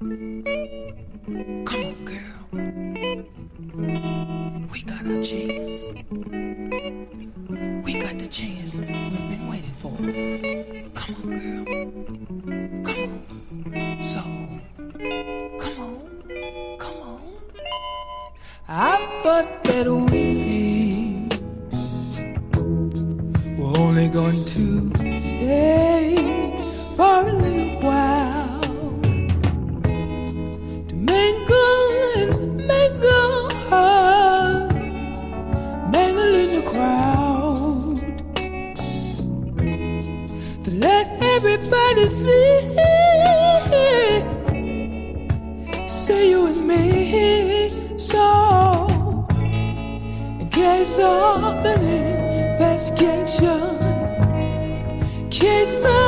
Come on, girl. We got our chance. We got the chance we've been waiting for. Come on, girl. Come on. So, come on. Come on. I thought that we were only going to stay to let everybody see, see you and me. So, in case of an investigation, case of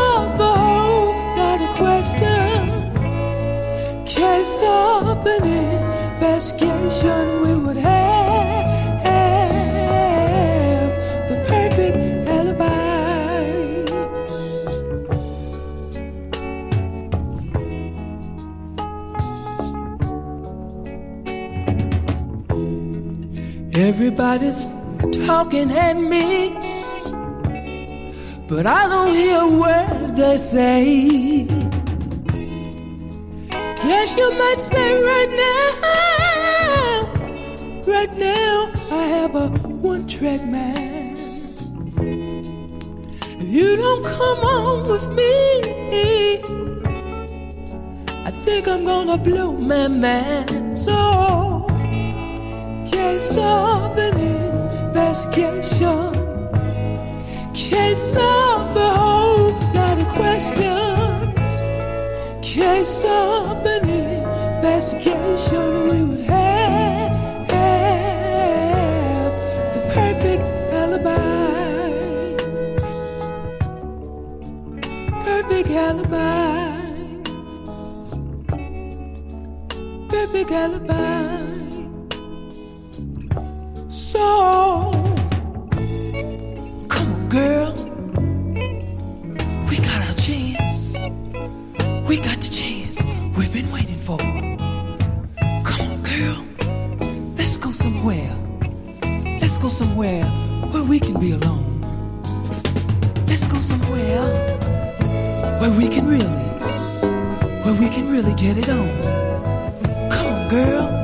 Everybody's talking at me, but I don't hear a word they say. Guess you might say right now, right now, I have a one track man. If you don't come on with me, I think I'm gonna blow my mind. So, investigation, case of of questions, case of an investigation, we would have, have the perfect alibi, perfect alibi, perfect alibi. Girl. We got our chance. We got the chance we've been waiting for. Come on, girl. Let's go somewhere. Let's go somewhere where we can be alone. Let's go somewhere where we can really, where we can really get it on. Come on, girl.